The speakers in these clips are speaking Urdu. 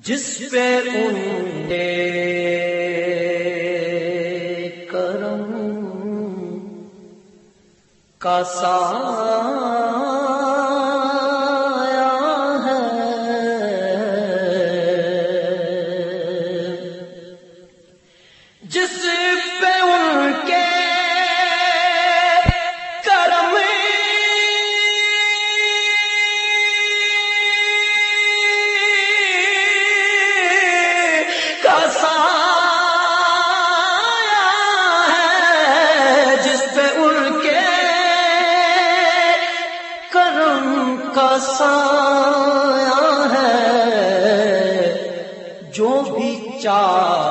جس پہ ان نے کرم کا سایہ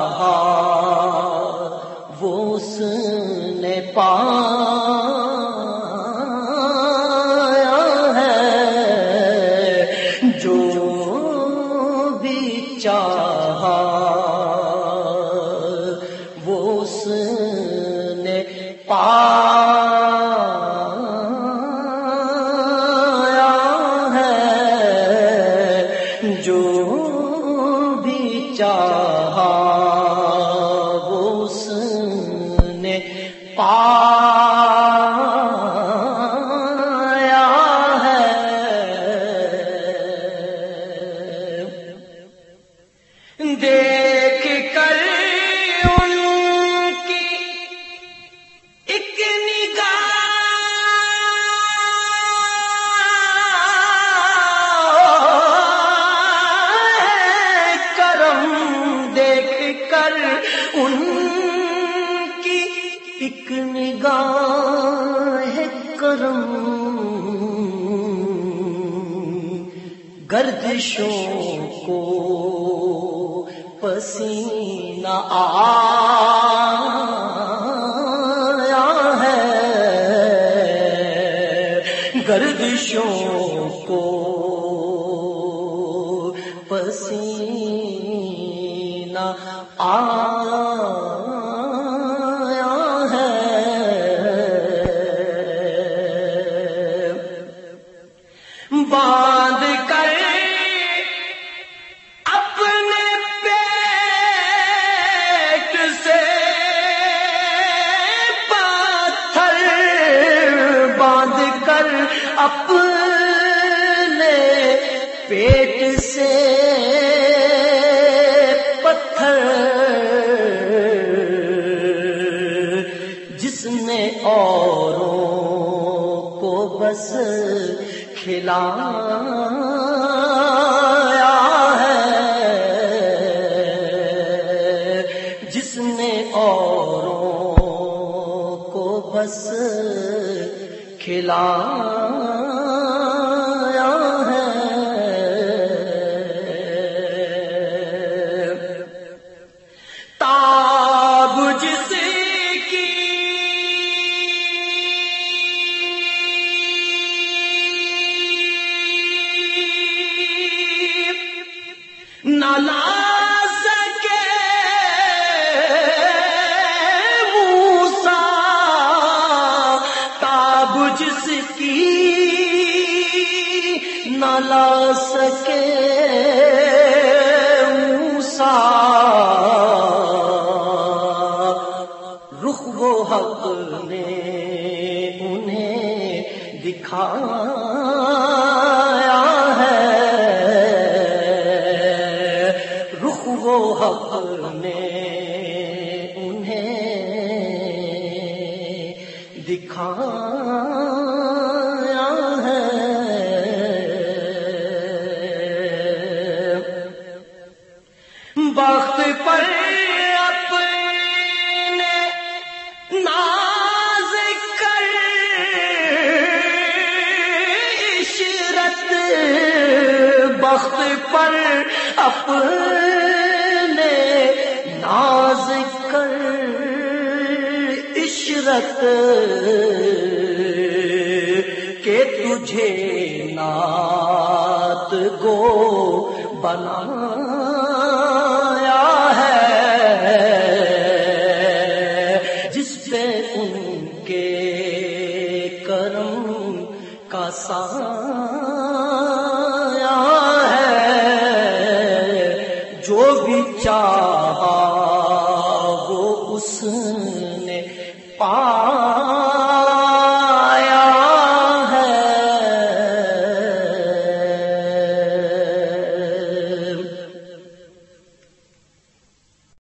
چاہا وہ اس نے پایا ہے۔ جو بھی چاہا کر ان کی ایک نگاہ کرم۔ گردشوں کو پسینہ آیا ہے۔ گردشوں کو آیا ہے۔ باندھ کر اپنے پیٹ سے پتھر باندھ کر اپنے پیٹ سے کو کھلایا ہے۔ جس نے اوروں کو بس کھلایا ہے۔ تاب نالا سکے موسا تاب جس کی نالا سکے دکھایا ہے۔ وقت پر اپنے ناز کر عشرت وقت پر اپنے ناز کر عشرت۔ تجھے نات گو بنایا ہے جس ان کے کرم کا ہے۔ جو بھی چاہ